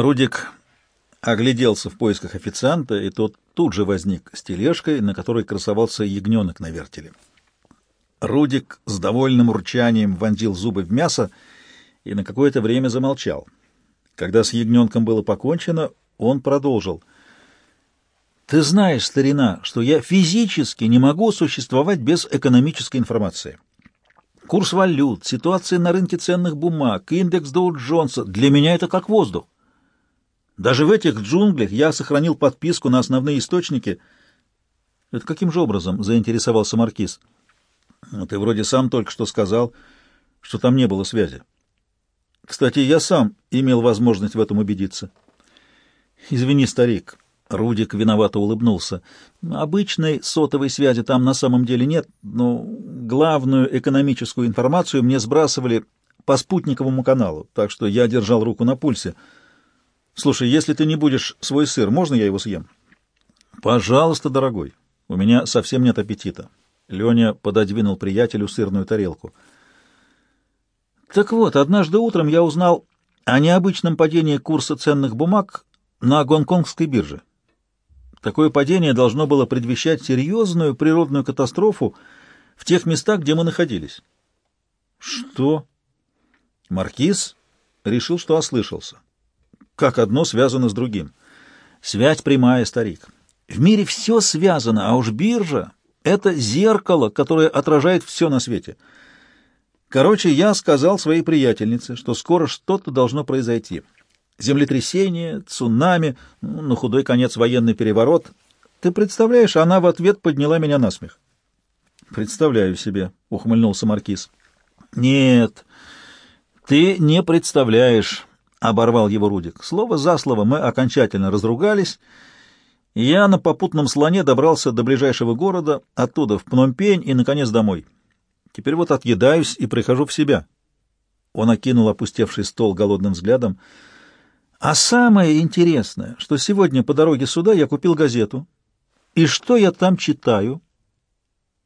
Рудик огляделся в поисках официанта, и тот тут же возник с тележкой, на которой красовался ягненок на вертеле. Рудик с довольным урчанием вонзил зубы в мясо и на какое-то время замолчал. Когда с ягненком было покончено, он продолжил. «Ты знаешь, старина, что я физически не могу существовать без экономической информации. Курс валют, ситуация на рынке ценных бумаг, индекс Доу-Джонса — для меня это как воздух. Даже в этих джунглях я сохранил подписку на основные источники. Это каким же образом заинтересовался Маркиз? Ты вроде сам только что сказал, что там не было связи. Кстати, я сам имел возможность в этом убедиться. Извини, старик. Рудик виновато улыбнулся. Обычной сотовой связи там на самом деле нет, но главную экономическую информацию мне сбрасывали по спутниковому каналу, так что я держал руку на пульсе. Слушай, если ты не будешь свой сыр, можно я его съем? Пожалуйста, дорогой. У меня совсем нет аппетита. Леня пододвинул приятелю сырную тарелку. Так вот, однажды утром я узнал о необычном падении курса ценных бумаг на гонконгской бирже. Такое падение должно было предвещать серьезную природную катастрофу в тех местах, где мы находились. Что? Маркиз решил, что ослышался как одно связано с другим. Связь прямая, старик. В мире все связано, а уж биржа — это зеркало, которое отражает все на свете. Короче, я сказал своей приятельнице, что скоро что-то должно произойти. Землетрясение, цунами, ну, на худой конец военный переворот. Ты представляешь, она в ответ подняла меня на смех. «Представляю себе», — ухмыльнулся Маркиз. «Нет, ты не представляешь». — оборвал его Рудик. Слово за слово мы окончательно разругались, и я на попутном слоне добрался до ближайшего города, оттуда в Пномпень и, наконец, домой. Теперь вот отъедаюсь и прихожу в себя. Он окинул опустевший стол голодным взглядом. А самое интересное, что сегодня по дороге сюда я купил газету. И что я там читаю?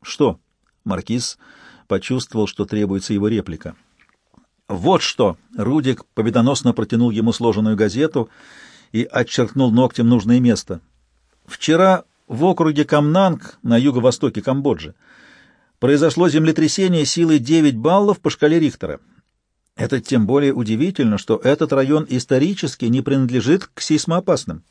Что? Маркиз почувствовал, что требуется его реплика. «Вот что!» — Рудик победоносно протянул ему сложенную газету и отчеркнул ногтем нужное место. «Вчера в округе Камнанг на юго-востоке Камбоджи произошло землетрясение силой 9 баллов по шкале Рихтера. Это тем более удивительно, что этот район исторически не принадлежит к сейсмоопасным».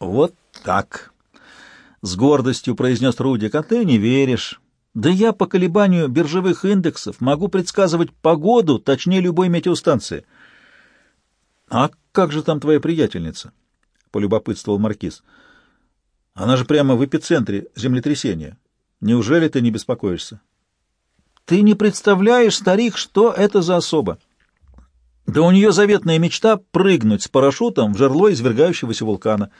«Вот так!» — с гордостью произнес Рудик. «А ты не веришь». Да я по колебанию биржевых индексов могу предсказывать погоду точнее любой метеостанции. — А как же там твоя приятельница? — полюбопытствовал Маркиз. — Она же прямо в эпицентре землетрясения. Неужели ты не беспокоишься? — Ты не представляешь, старик, что это за особа. Да у нее заветная мечта — прыгнуть с парашютом в жерло извергающегося вулкана.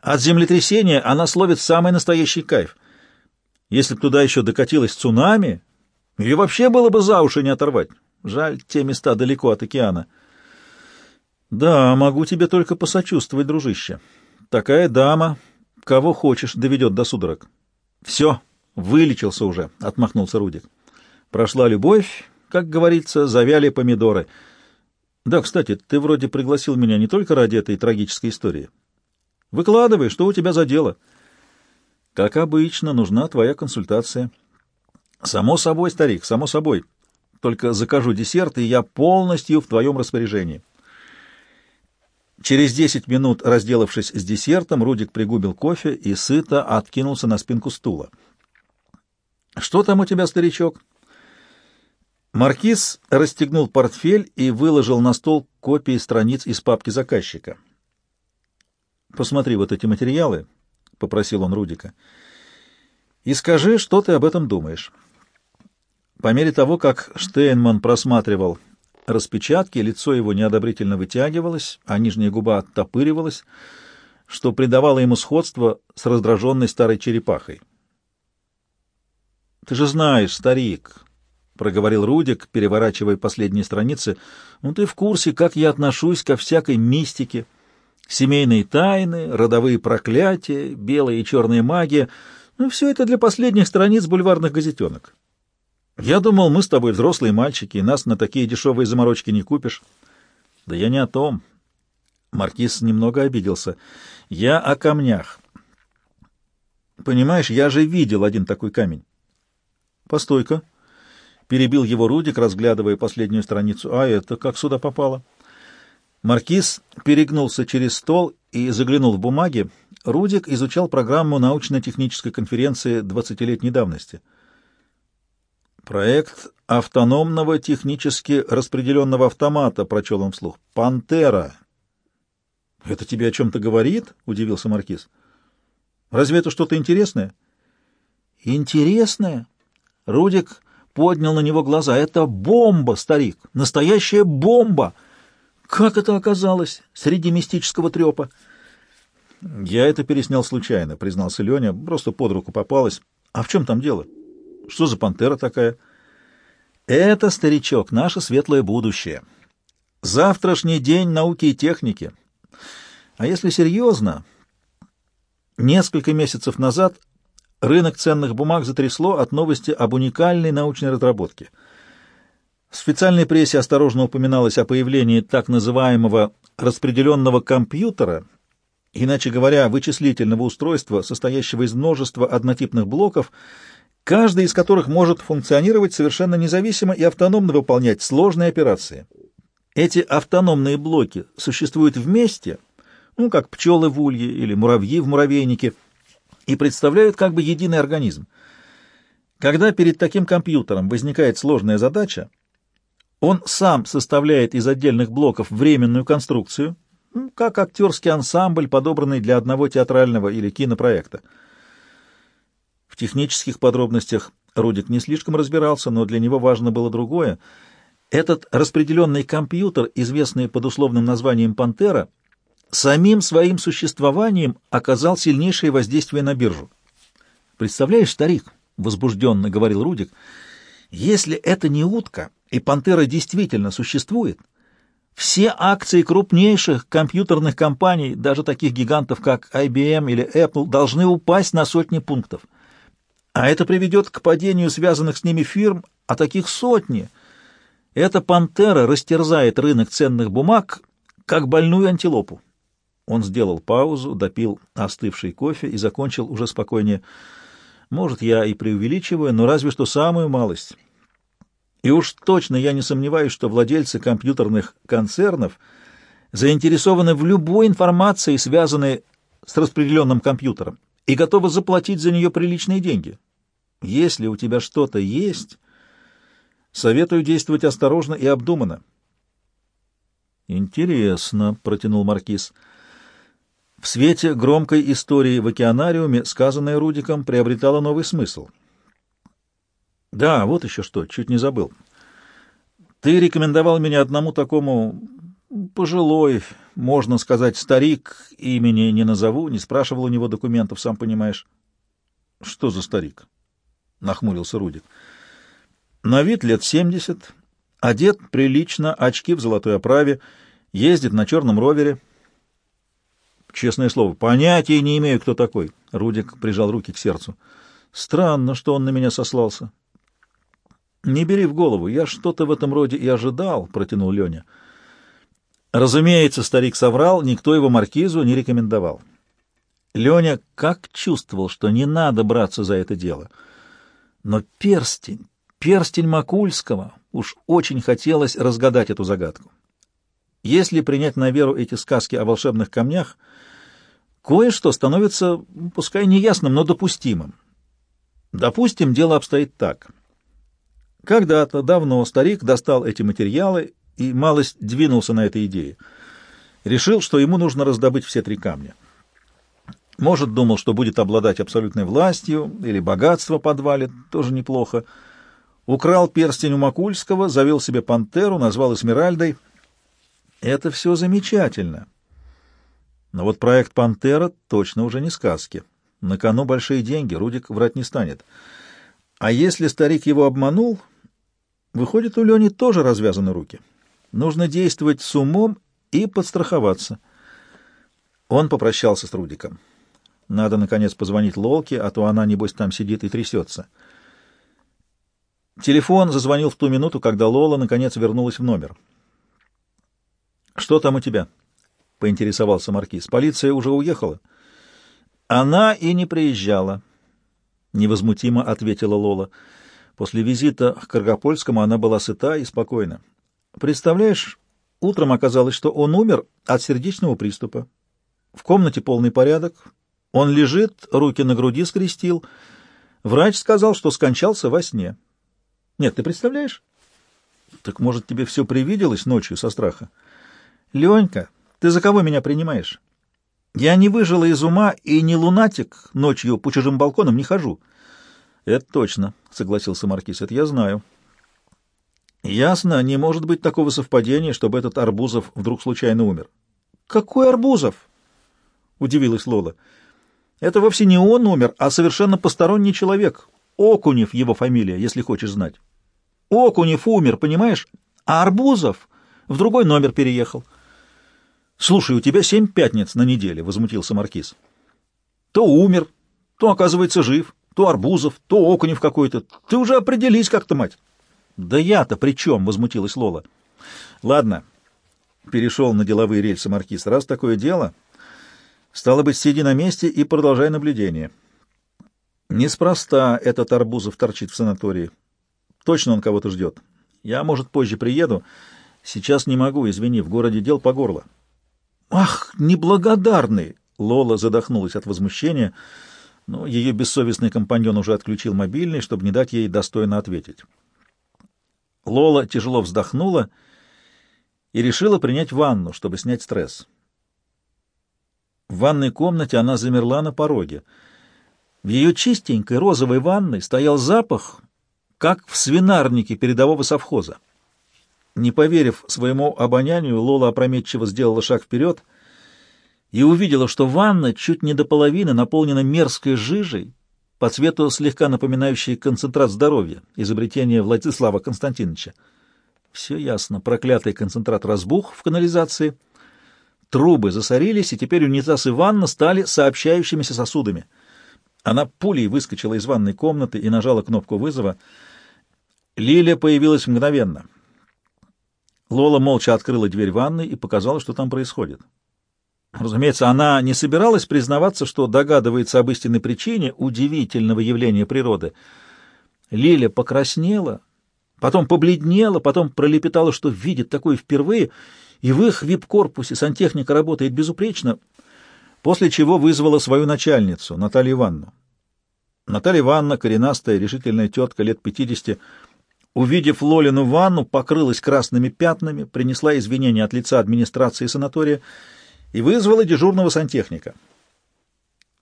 От землетрясения она словит самый настоящий кайф — если б туда еще докатилось цунами, ее вообще было бы за уши не оторвать. Жаль, те места далеко от океана. Да, могу тебе только посочувствовать, дружище. Такая дама, кого хочешь, доведет до судорог. Все, вылечился уже, — отмахнулся Рудик. Прошла любовь, как говорится, завяли помидоры. Да, кстати, ты вроде пригласил меня не только ради этой трагической истории. Выкладывай, что у тебя за дело?» Как обычно, нужна твоя консультация. Само собой, старик, само собой. Только закажу десерт, и я полностью в твоем распоряжении. Через десять минут, разделавшись с десертом, Рудик пригубил кофе и сыто откинулся на спинку стула. «Что там у тебя, старичок?» Маркиз расстегнул портфель и выложил на стол копии страниц из папки заказчика. «Посмотри вот эти материалы», — попросил он Рудика. «И скажи, что ты об этом думаешь». По мере того, как Штейнман просматривал распечатки, лицо его неодобрительно вытягивалось, а нижняя губа оттопыривалась, что придавало ему сходство с раздраженной старой черепахой. «Ты же знаешь, старик», — проговорил Рудик, переворачивая последние страницы, — «ну ты в курсе, как я отношусь ко всякой мистике». Семейные тайны, родовые проклятия, белая и черная магия — ну, все это для последних страниц бульварных газетенок. Я думал, мы с тобой взрослые мальчики, и нас на такие дешевые заморочки не купишь. Да я не о том. Маркиз немного обиделся. «Я о камнях. Понимаешь, я же видел один такой камень». «Постой-ка», — перебил его Рудик, разглядывая последнюю страницу. «А это как сюда попало?» Маркиз перегнулся через стол и заглянул в бумаги. Рудик изучал программу научно-технической конференции двадцатилетней давности. «Проект автономного технически распределенного автомата», — прочел он вслух. «Пантера». «Это тебе о чем-то говорит?» — удивился Маркиз. «Разве это что-то интересное?» «Интересное?» Рудик поднял на него глаза. «Это бомба, старик! Настоящая бомба!» Как это оказалось среди мистического трепа? Я это переснял случайно, признался Леня, просто под руку попалась. А в чем там дело? Что за пантера такая? Это, старичок, наше светлое будущее. Завтрашний день науки и техники. А если серьезно, несколько месяцев назад рынок ценных бумаг затрясло от новости об уникальной научной разработке — в специальной прессе осторожно упоминалось о появлении так называемого распределенного компьютера, иначе говоря, вычислительного устройства, состоящего из множества однотипных блоков, каждый из которых может функционировать совершенно независимо и автономно выполнять сложные операции. Эти автономные блоки существуют вместе, ну, как пчелы в улье или муравьи в муравейнике, и представляют как бы единый организм. Когда перед таким компьютером возникает сложная задача, он сам составляет из отдельных блоков временную конструкцию, как актерский ансамбль, подобранный для одного театрального или кинопроекта. В технических подробностях Рудик не слишком разбирался, но для него важно было другое. Этот распределенный компьютер, известный под условным названием «Пантера», самим своим существованием оказал сильнейшее воздействие на биржу. «Представляешь, старик», — возбужденно говорил Рудик, — «если это не утка, и «Пантера» действительно существует, все акции крупнейших компьютерных компаний, даже таких гигантов, как IBM или Apple, должны упасть на сотни пунктов. А это приведет к падению связанных с ними фирм, а таких сотни. Эта «Пантера» растерзает рынок ценных бумаг, как больную антилопу. Он сделал паузу, допил остывший кофе и закончил уже спокойнее. Может, я и преувеличиваю, но разве что самую малость. И уж точно я не сомневаюсь, что владельцы компьютерных концернов заинтересованы в любой информации, связанной с распределенным компьютером, и готовы заплатить за нее приличные деньги. Если у тебя что-то есть, советую действовать осторожно и обдуманно. «Интересно», — протянул Маркиз. В свете громкой истории в океанариуме, сказанное Рудиком, приобретало новый смысл — да, вот еще что, чуть не забыл. Ты рекомендовал меня одному такому пожилой, можно сказать, старик, имени не назову, не спрашивал у него документов, сам понимаешь. Что за старик? Нахмурился Рудик. На вид лет семьдесят, одет прилично, очки в золотой оправе, ездит на черном ровере. Честное слово, понятия не имею, кто такой. Рудик прижал руки к сердцу. Странно, что он на меня сослался. «Не бери в голову, я что-то в этом роде и ожидал», — протянул Леня. Разумеется, старик соврал, никто его маркизу не рекомендовал. Леня как чувствовал, что не надо браться за это дело. Но перстень, перстень Макульского, уж очень хотелось разгадать эту загадку. Если принять на веру эти сказки о волшебных камнях, кое-что становится, пускай неясным, но допустимым. Допустим, дело обстоит так — когда-то давно старик достал эти материалы и малость двинулся на этой идее. Решил, что ему нужно раздобыть все три камня. Может, думал, что будет обладать абсолютной властью или богатство подвалит, тоже неплохо. Украл перстень у Макульского, завел себе пантеру, назвал Эсмеральдой. Это все замечательно. Но вот проект «Пантера» точно уже не сказки. На кону большие деньги, Рудик врать не станет. А если старик его обманул, выходит, у Лени тоже развязаны руки. Нужно действовать с умом и подстраховаться. Он попрощался с Рудиком. Надо, наконец, позвонить Лолке, а то она, небось, там сидит и трясется. Телефон зазвонил в ту минуту, когда Лола, наконец, вернулась в номер. «Что там у тебя?» — поинтересовался маркиз. «Полиция уже уехала?» «Она и не приезжала», — невозмутимо ответила Лола. После визита к Каргопольскому она была сыта и спокойна. «Представляешь, утром оказалось, что он умер от сердечного приступа. В комнате полный порядок. Он лежит, руки на груди скрестил. Врач сказал, что скончался во сне. Нет, ты представляешь?» «Так, может, тебе все привиделось ночью со страха?» «Ленька, ты за кого меня принимаешь? Я не выжила из ума и не лунатик, ночью по чужим балконам не хожу. Это точно, согласился маркиз, это я знаю. Ясно, не может быть такого совпадения, чтобы этот Арбузов вдруг случайно умер. Какой Арбузов? Удивилась Лола. Это вовсе не он умер, а совершенно посторонний человек. Окунев его фамилия, если хочешь знать. Окунев умер, понимаешь? А Арбузов в другой номер переехал. Слушай, у тебя семь пятниц на неделе, — возмутился Маркиз. То умер, то, оказывается, жив, то Арбузов, то Окунев какой-то. Ты уже определись как-то, мать. Да я-то при чем? — возмутилась Лола. Ладно, — перешел на деловые рельсы Маркиз. Раз такое дело, стало быть, сиди на месте и продолжай наблюдение. Неспроста этот Арбузов торчит в санатории. Точно он кого-то ждет. Я, может, позже приеду. Сейчас не могу, извини, в городе дел по горло. «Ах, неблагодарный!» Лола задохнулась от возмущения, но ее бессовестный компаньон уже отключил мобильный, чтобы не дать ей достойно ответить. Лола тяжело вздохнула и решила принять ванну, чтобы снять стресс. В ванной комнате она замерла на пороге. В ее чистенькой розовой ванной стоял запах, как в свинарнике передового совхоза. Не поверив своему обонянию, Лола опрометчиво сделала шаг вперед и увидела, что ванна чуть не до половины наполнена мерзкой жижей, по цвету слегка напоминающей концентрат здоровья, изобретение Владислава Константиновича. Все ясно. Проклятый концентрат разбух в канализации. Трубы засорились, и теперь унитаз и ванна стали сообщающимися сосудами. Она пулей выскочила из ванной комнаты и нажала кнопку вызова. Лиля появилась мгновенно — Лола молча открыла дверь ванной и показала, что там происходит. Разумеется, она не собиралась признаваться, что догадывается об истинной причине удивительного явления природы. Лиля покраснела, потом побледнела, потом пролепетала, что видит такое впервые, и в их вип-корпусе сантехника работает безупречно, после чего вызвала свою начальницу, Наталью Ивановну. Наталья Ивановна, коренастая, решительная тетка лет пятидесяти, Увидев Лолину ванну, покрылась красными пятнами, принесла извинения от лица администрации санатория и вызвала дежурного сантехника.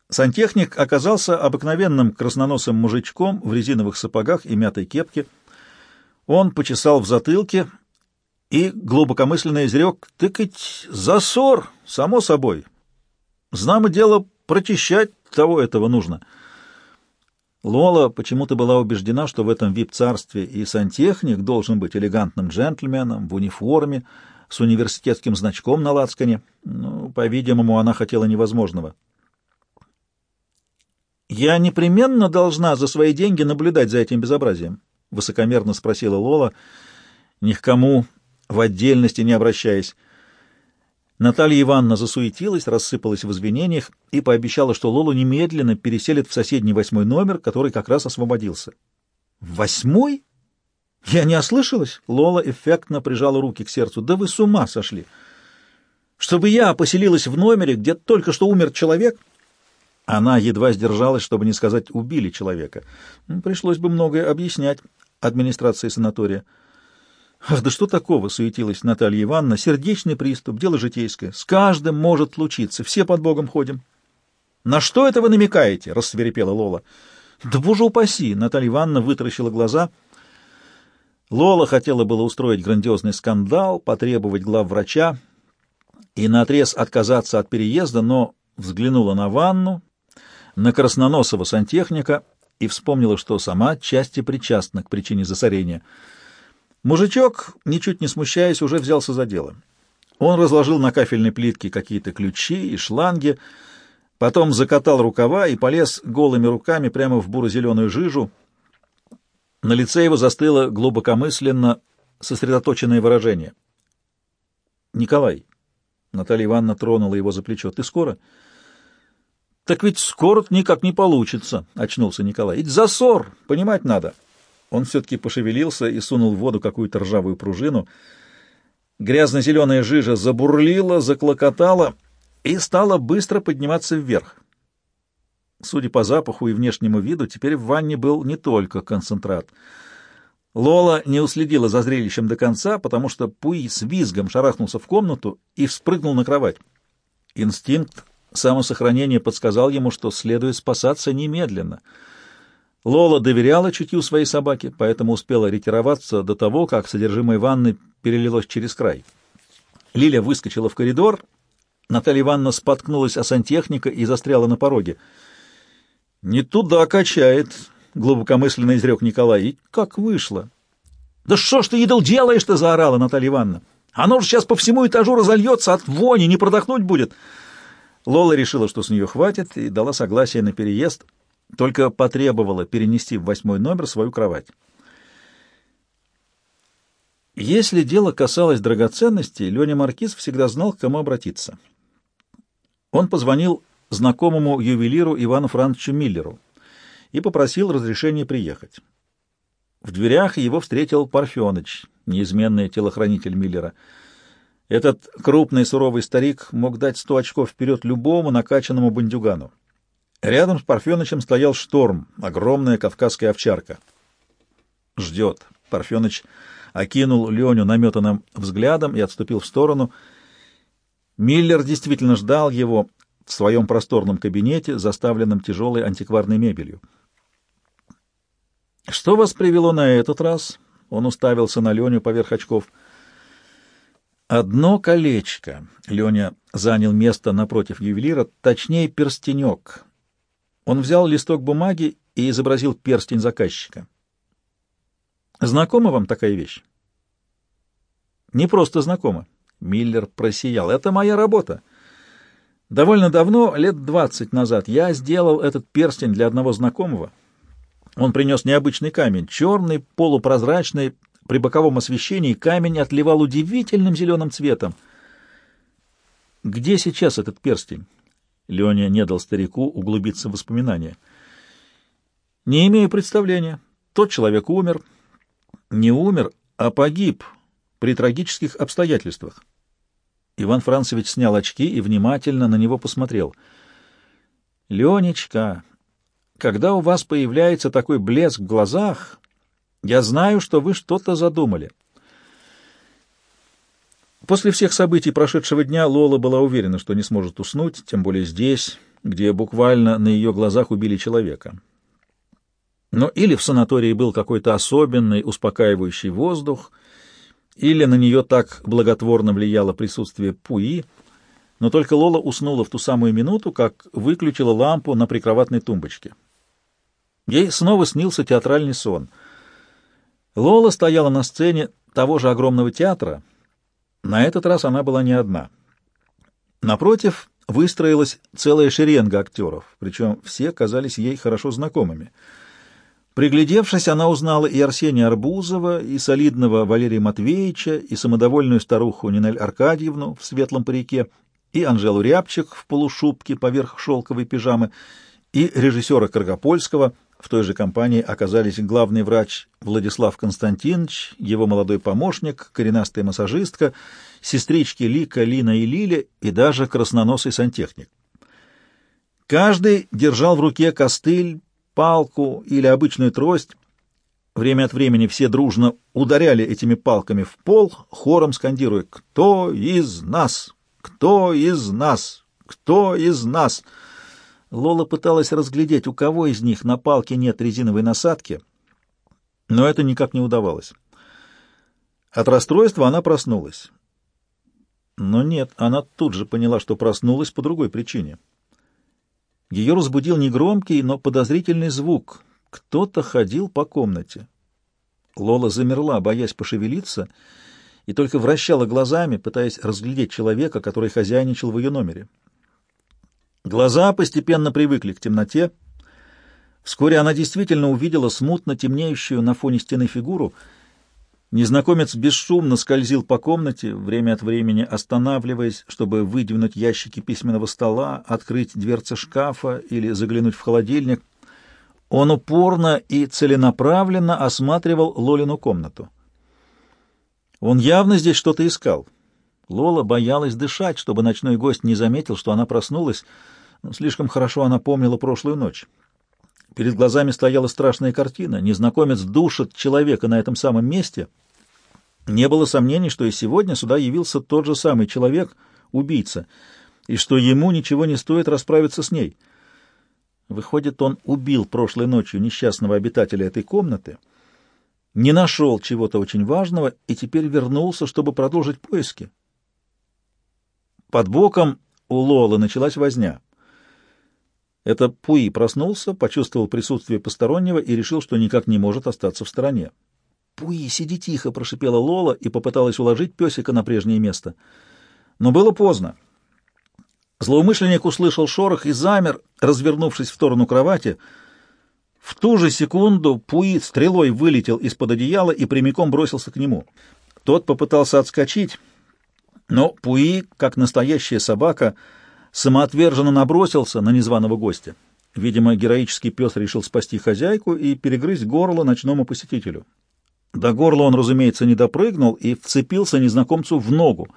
Сантехник оказался обыкновенным красноносым мужичком в резиновых сапогах и мятой кепке. Он почесал в затылке и глубокомысленно изрек «Тыкать засор, само собой. Знамо дело, прочищать того этого нужно». Лола почему-то была убеждена, что в этом вип-царстве и сантехник должен быть элегантным джентльменом в униформе, с университетским значком на лацкане. Ну, по-видимому, она хотела невозможного. «Я непременно должна за свои деньги наблюдать за этим безобразием?» — высокомерно спросила Лола, ни к кому в отдельности не обращаясь. Наталья Ивановна засуетилась, рассыпалась в извинениях и пообещала, что Лолу немедленно переселит в соседний восьмой номер, который как раз освободился. «Восьмой? Я не ослышалась?» Лола эффектно прижала руки к сердцу. «Да вы с ума сошли! Чтобы я поселилась в номере, где только что умер человек...» Она едва сдержалась, чтобы не сказать «убили человека». Пришлось бы многое объяснять администрации санатория. Ах, да что такого, суетилась Наталья Ивановна, сердечный приступ, дело житейское. С каждым может случиться, все под Богом ходим. На что это вы намекаете? рассверепела Лола. Да боже упаси! Наталья Ивановна вытаращила глаза. Лола хотела было устроить грандиозный скандал, потребовать глав врача и наотрез отказаться от переезда, но взглянула на ванну, на красноносого сантехника и вспомнила, что сама части причастна к причине засорения — Мужичок, ничуть не смущаясь, уже взялся за дело. Он разложил на кафельной плитке какие-то ключи и шланги, потом закатал рукава и полез голыми руками прямо в буро-зеленую жижу. На лице его застыло глубокомысленно сосредоточенное выражение. «Николай, Наталья Ивановна тронула его за плечо. «Ты скоро?» «Так ведь скоро никак не получится», — очнулся Николай. «Ведь засор, понимать надо». Он все-таки пошевелился и сунул в воду какую-то ржавую пружину. Грязно-зеленая жижа забурлила, заклокотала и стала быстро подниматься вверх. Судя по запаху и внешнему виду, теперь в ванне был не только концентрат. Лола не уследила за зрелищем до конца, потому что Пуи с визгом шарахнулся в комнату и вспрыгнул на кровать. Инстинкт самосохранения подсказал ему, что следует спасаться немедленно — Лола доверяла чутью своей собаке, поэтому успела ретироваться до того, как содержимое ванны перелилось через край. Лиля выскочила в коридор, Наталья Ивановна споткнулась о сантехника и застряла на пороге. «Не туда качает», — глубокомысленно изрек Николай. «И как вышло?» «Да что ж ты, идол, делаешь-то?» — заорала Наталья Ивановна. «Оно же сейчас по всему этажу разольется, от вони не продохнуть будет». Лола решила, что с нее хватит, и дала согласие на переезд — только потребовала перенести в восьмой номер свою кровать. Если дело касалось драгоценностей, Леня Маркиз всегда знал, к кому обратиться. Он позвонил знакомому ювелиру Ивану Францовичу Миллеру и попросил разрешения приехать. В дверях его встретил Парфеныч, неизменный телохранитель Миллера. Этот крупный суровый старик мог дать сто очков вперед любому накачанному бандюгану. Рядом с Парфенычем стоял шторм, огромная кавказская овчарка. «Ждет». Парфеныч окинул Леню наметанным взглядом и отступил в сторону. Миллер действительно ждал его в своем просторном кабинете, заставленном тяжелой антикварной мебелью. «Что вас привело на этот раз?» Он уставился на Леню поверх очков. «Одно колечко». Леня занял место напротив ювелира, точнее, перстенек, он взял листок бумаги и изобразил перстень заказчика. «Знакома вам такая вещь?» «Не просто знакома». Миллер просиял. «Это моя работа. Довольно давно, лет двадцать назад, я сделал этот перстень для одного знакомого. Он принес необычный камень, черный, полупрозрачный, при боковом освещении камень отливал удивительным зеленым цветом. Где сейчас этот перстень? Леня не дал старику углубиться в воспоминания. «Не имею представления. Тот человек умер. Не умер, а погиб при трагических обстоятельствах». Иван Францевич снял очки и внимательно на него посмотрел. «Ленечка, когда у вас появляется такой блеск в глазах, я знаю, что вы что-то задумали». После всех событий прошедшего дня Лола была уверена, что не сможет уснуть, тем более здесь, где буквально на ее глазах убили человека. Но или в санатории был какой-то особенный успокаивающий воздух, или на нее так благотворно влияло присутствие Пуи, но только Лола уснула в ту самую минуту, как выключила лампу на прикроватной тумбочке. Ей снова снился театральный сон. Лола стояла на сцене того же огромного театра — на этот раз она была не одна. Напротив выстроилась целая шеренга актеров, причем все казались ей хорошо знакомыми. Приглядевшись, она узнала и Арсения Арбузова, и солидного Валерия Матвеевича, и самодовольную старуху Нинель Аркадьевну в светлом парике, и Анжелу Рябчик в полушубке поверх шелковой пижамы, и режиссера Каргопольского — в той же компании оказались главный врач Владислав Константинович, его молодой помощник, коренастая массажистка, сестрички Лика, Лина и Лиля и даже красноносый сантехник. Каждый держал в руке костыль, палку или обычную трость. Время от времени все дружно ударяли этими палками в пол, хором скандируя «Кто из нас? Кто из нас? Кто из нас?». Лола пыталась разглядеть, у кого из них на палке нет резиновой насадки, но это никак не удавалось. От расстройства она проснулась. Но нет, она тут же поняла, что проснулась по другой причине. Ее разбудил негромкий, но подозрительный звук. Кто-то ходил по комнате. Лола замерла, боясь пошевелиться, и только вращала глазами, пытаясь разглядеть человека, который хозяйничал в ее номере. Глаза постепенно привыкли к темноте. Вскоре она действительно увидела смутно темнеющую на фоне стены фигуру. Незнакомец бесшумно скользил по комнате, время от времени останавливаясь, чтобы выдвинуть ящики письменного стола, открыть дверцы шкафа или заглянуть в холодильник. Он упорно и целенаправленно осматривал Лолину комнату. Он явно здесь что-то искал. Лола боялась дышать, чтобы ночной гость не заметил, что она проснулась. Но слишком хорошо она помнила прошлую ночь. Перед глазами стояла страшная картина. Незнакомец душит человека на этом самом месте. Не было сомнений, что и сегодня сюда явился тот же самый человек, убийца, и что ему ничего не стоит расправиться с ней. Выходит, он убил прошлой ночью несчастного обитателя этой комнаты, не нашел чего-то очень важного и теперь вернулся, чтобы продолжить поиски. Под боком у Лолы началась возня. Это Пуи проснулся, почувствовал присутствие постороннего и решил, что никак не может остаться в стороне. «Пуи, сиди тихо!» — прошипела Лола и попыталась уложить песика на прежнее место. Но было поздно. Злоумышленник услышал шорох и замер, развернувшись в сторону кровати. В ту же секунду Пуи стрелой вылетел из-под одеяла и прямиком бросился к нему. Тот попытался отскочить, но Пуи, как настоящая собака, — самоотверженно набросился на незваного гостя. Видимо, героический пес решил спасти хозяйку и перегрызть горло ночному посетителю. До горла он, разумеется, не допрыгнул и вцепился незнакомцу в ногу.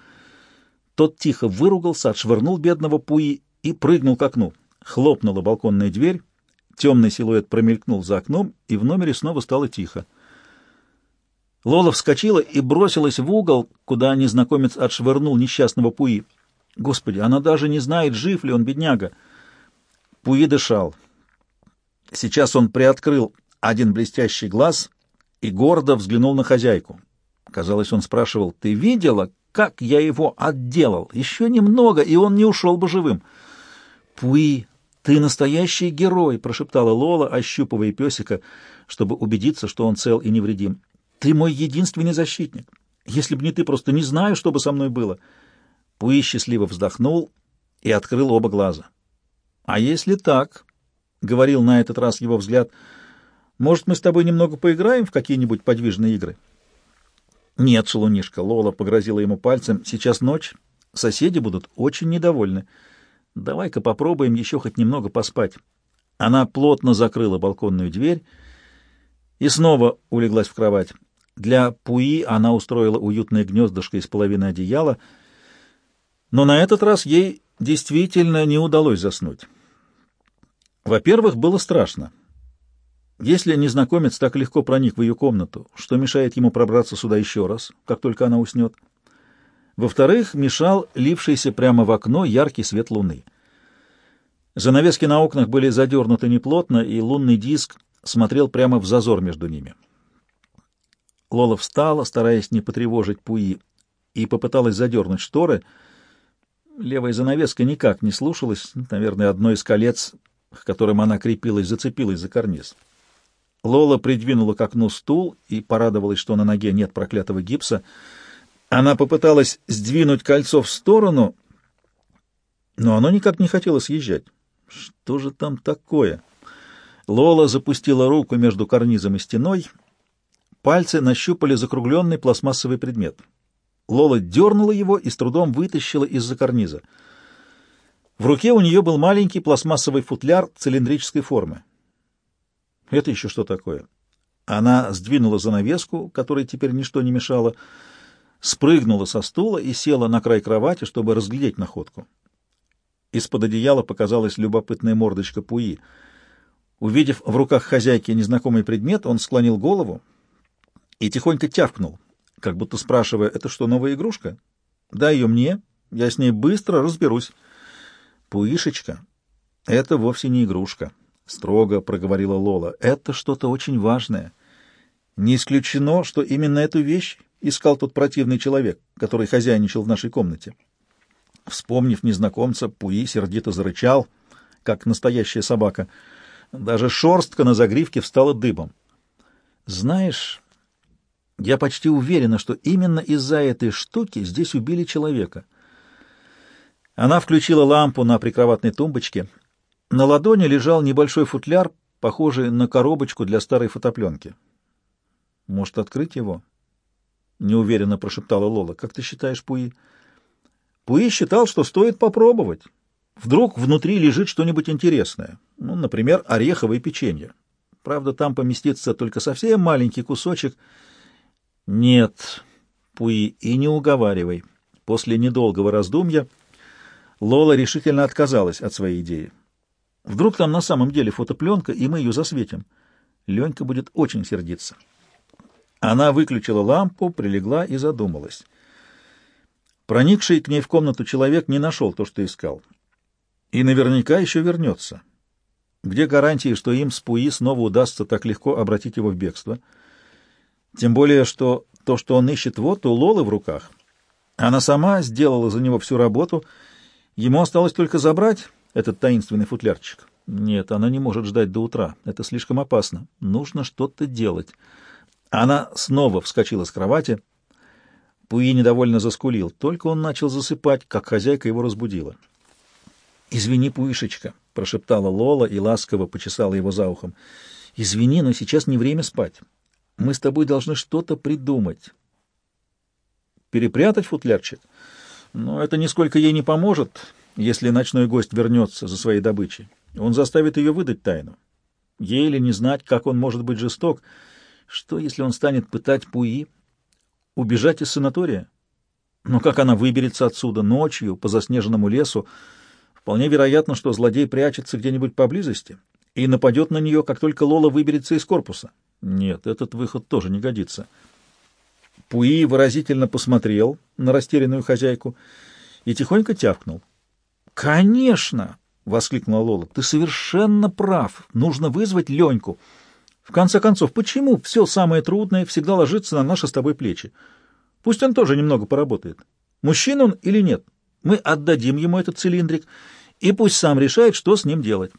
Тот тихо выругался, отшвырнул бедного Пуи и прыгнул к окну. Хлопнула балконная дверь, темный силуэт промелькнул за окном, и в номере снова стало тихо. Лола вскочила и бросилась в угол, куда незнакомец отшвырнул несчастного Пуи. Господи, она даже не знает, жив ли он, бедняга. Пуи дышал. Сейчас он приоткрыл один блестящий глаз и гордо взглянул на хозяйку. Казалось, он спрашивал, «Ты видела, как я его отделал? Еще немного, и он не ушел бы живым». «Пуи, ты настоящий герой!» — прошептала Лола, ощупывая песика, чтобы убедиться, что он цел и невредим. «Ты мой единственный защитник. Если б не ты, просто не знаю, что бы со мной было». Пуи счастливо вздохнул и открыл оба глаза. «А если так?» — говорил на этот раз его взгляд. «Может, мы с тобой немного поиграем в какие-нибудь подвижные игры?» «Нет, шалунишка», — Лола погрозила ему пальцем. «Сейчас ночь. Соседи будут очень недовольны. Давай-ка попробуем еще хоть немного поспать». Она плотно закрыла балконную дверь и снова улеглась в кровать. Для Пуи она устроила уютное гнездышко из половины одеяла — но на этот раз ей действительно не удалось заснуть. Во-первых, было страшно. Если незнакомец так легко проник в ее комнату, что мешает ему пробраться сюда еще раз, как только она уснет? Во-вторых, мешал лившийся прямо в окно яркий свет луны. Занавески на окнах были задернуты неплотно, и лунный диск смотрел прямо в зазор между ними. Лола встала, стараясь не потревожить Пуи, и попыталась задернуть шторы — Левая занавеска никак не слушалась, наверное, одно из колец, к которым она крепилась, зацепилась за карниз. Лола придвинула к окну стул и порадовалась, что на ноге нет проклятого гипса. Она попыталась сдвинуть кольцо в сторону, но оно никак не хотело съезжать. Что же там такое? Лола запустила руку между карнизом и стеной. Пальцы нащупали закругленный пластмассовый предмет — Лола дернула его и с трудом вытащила из-за карниза. В руке у нее был маленький пластмассовый футляр цилиндрической формы. Это еще что такое? Она сдвинула занавеску, которой теперь ничто не мешало, спрыгнула со стула и села на край кровати, чтобы разглядеть находку. Из-под одеяла показалась любопытная мордочка Пуи. Увидев в руках хозяйки незнакомый предмет, он склонил голову и тихонько тявкнул — как будто спрашивая, это что, новая игрушка? Дай ее мне, я с ней быстро разберусь. Пуишечка, это вовсе не игрушка, строго проговорила Лола. Это что-то очень важное. Не исключено, что именно эту вещь искал тот противный человек, который хозяйничал в нашей комнате. Вспомнив незнакомца, Пуи сердито зарычал, как настоящая собака. Даже шорстка на загривке встала дыбом. «Знаешь, я почти уверена, что именно из-за этой штуки здесь убили человека. Она включила лампу на прикроватной тумбочке. На ладони лежал небольшой футляр, похожий на коробочку для старой фотопленки. Может, открыть его? — неуверенно прошептала Лола. — Как ты считаешь, Пуи? Пуи считал, что стоит попробовать. Вдруг внутри лежит что-нибудь интересное. Ну, например, ореховое печенье. Правда, там поместится только совсем маленький кусочек. Нет, Пуи, и не уговаривай. После недолгого раздумья Лола решительно отказалась от своей идеи. Вдруг там на самом деле фотопленка, и мы ее засветим. Ленька будет очень сердиться. Она выключила лампу, прилегла и задумалась. Проникший к ней в комнату человек не нашел то, что искал. И наверняка еще вернется. Где гарантии, что им с Пуи снова удастся так легко обратить его в бегство? Тем более, что то, что он ищет, вот у Лолы в руках. Она сама сделала за него всю работу. Ему осталось только забрать этот таинственный футлярчик. Нет, она не может ждать до утра. Это слишком опасно. Нужно что-то делать. Она снова вскочила с кровати. Пуи недовольно заскулил. Только он начал засыпать, как хозяйка его разбудила. «Извини, Пуишечка», — прошептала Лола и ласково почесала его за ухом. «Извини, но сейчас не время спать. Мы с тобой должны что-то придумать». «Перепрятать футлярчик? Но это нисколько ей не поможет, если ночной гость вернется за своей добычей. Он заставит ее выдать тайну. Ей ли не знать, как он может быть жесток?» Что, если он станет пытать Пуи? Убежать из санатория? Но как она выберется отсюда ночью по заснеженному лесу? Вполне вероятно, что злодей прячется где-нибудь поблизости и нападет на нее, как только Лола выберется из корпуса. Нет, этот выход тоже не годится. Пуи выразительно посмотрел на растерянную хозяйку и тихонько тявкнул. «Конечно!» — воскликнула Лола. «Ты совершенно прав. Нужно вызвать Леньку». В конце концов, почему все самое трудное всегда ложится на наши с тобой плечи? Пусть он тоже немного поработает. Мужчина он или нет? Мы отдадим ему этот цилиндрик, и пусть сам решает, что с ним делать.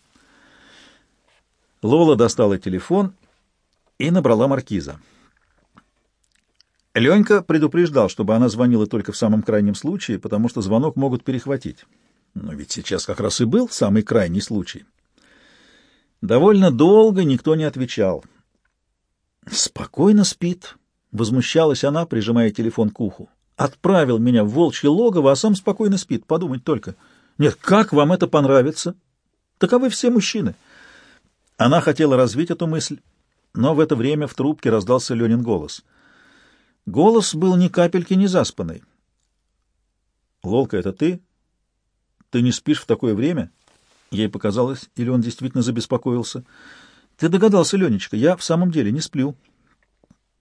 Лола достала телефон и набрала маркиза. Ленька предупреждал, чтобы она звонила только в самом крайнем случае, потому что звонок могут перехватить. Но ведь сейчас как раз и был самый крайний случай. Довольно долго никто не отвечал. «Спокойно спит», — возмущалась она, прижимая телефон к уху. «Отправил меня в волчье логово, а сам спокойно спит. Подумать только. Нет, как вам это понравится? Таковы все мужчины». Она хотела развить эту мысль, но в это время в трубке раздался Ленин голос. Голос был ни капельки не заспанный. «Лолка, это ты? Ты не спишь в такое время?» Ей показалось, или он действительно забеспокоился. «Ты догадался, Ленечка, я в самом деле не сплю.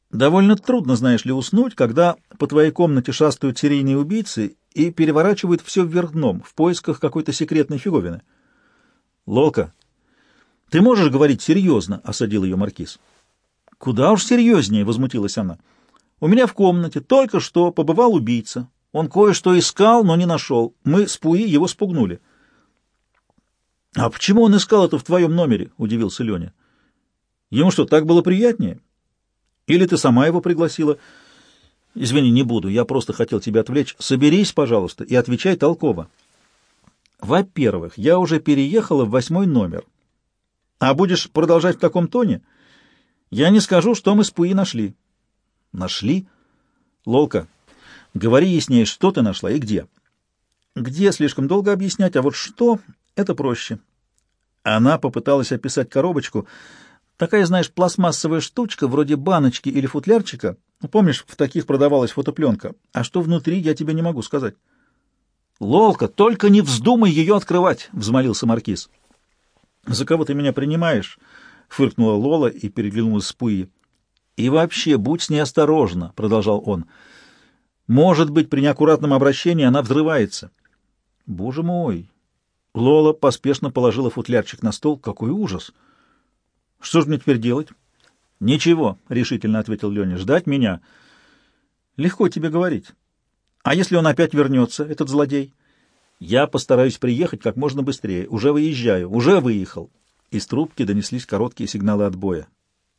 Довольно трудно, знаешь ли, уснуть, когда по твоей комнате шастают серийные убийцы и переворачивают все вверх дном в поисках какой-то секретной фиговины». «Лолка, ты можешь говорить серьезно?» — осадил ее маркиз. «Куда уж серьезнее!» — возмутилась она. «У меня в комнате только что побывал убийца. Он кое-что искал, но не нашел. Мы с Пуи его спугнули». — А почему он искал это в твоем номере? — удивился Леня. — Ему что, так было приятнее? Или ты сама его пригласила? — Извини, не буду, я просто хотел тебя отвлечь. Соберись, пожалуйста, и отвечай толково. — Во-первых, я уже переехала в восьмой номер. А будешь продолжать в таком тоне? Я не скажу, что мы с Пуи нашли. — Нашли? — Лолка, говори яснее, что ты нашла и где. — Где слишком долго объяснять, а вот что это проще. Она попыталась описать коробочку. Такая, знаешь, пластмассовая штучка, вроде баночки или футлярчика. Помнишь, в таких продавалась фотопленка. А что внутри, я тебе не могу сказать. «Лолка, только не вздумай ее открывать!» — взмолился Маркиз. «За кого ты меня принимаешь?» — фыркнула Лола и переглянулась с Пуи. «И вообще, будь с ней осторожна!» — продолжал он. «Может быть, при неаккуратном обращении она взрывается». «Боже мой! Лола поспешно положила футлярчик на стол. Какой ужас! Что же мне теперь делать? Ничего, решительно ответил Леня. Ждать меня. Легко тебе говорить. А если он опять вернется, этот злодей? Я постараюсь приехать как можно быстрее. Уже выезжаю. Уже выехал. Из трубки донеслись короткие сигналы отбоя.